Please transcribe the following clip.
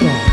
Aurora.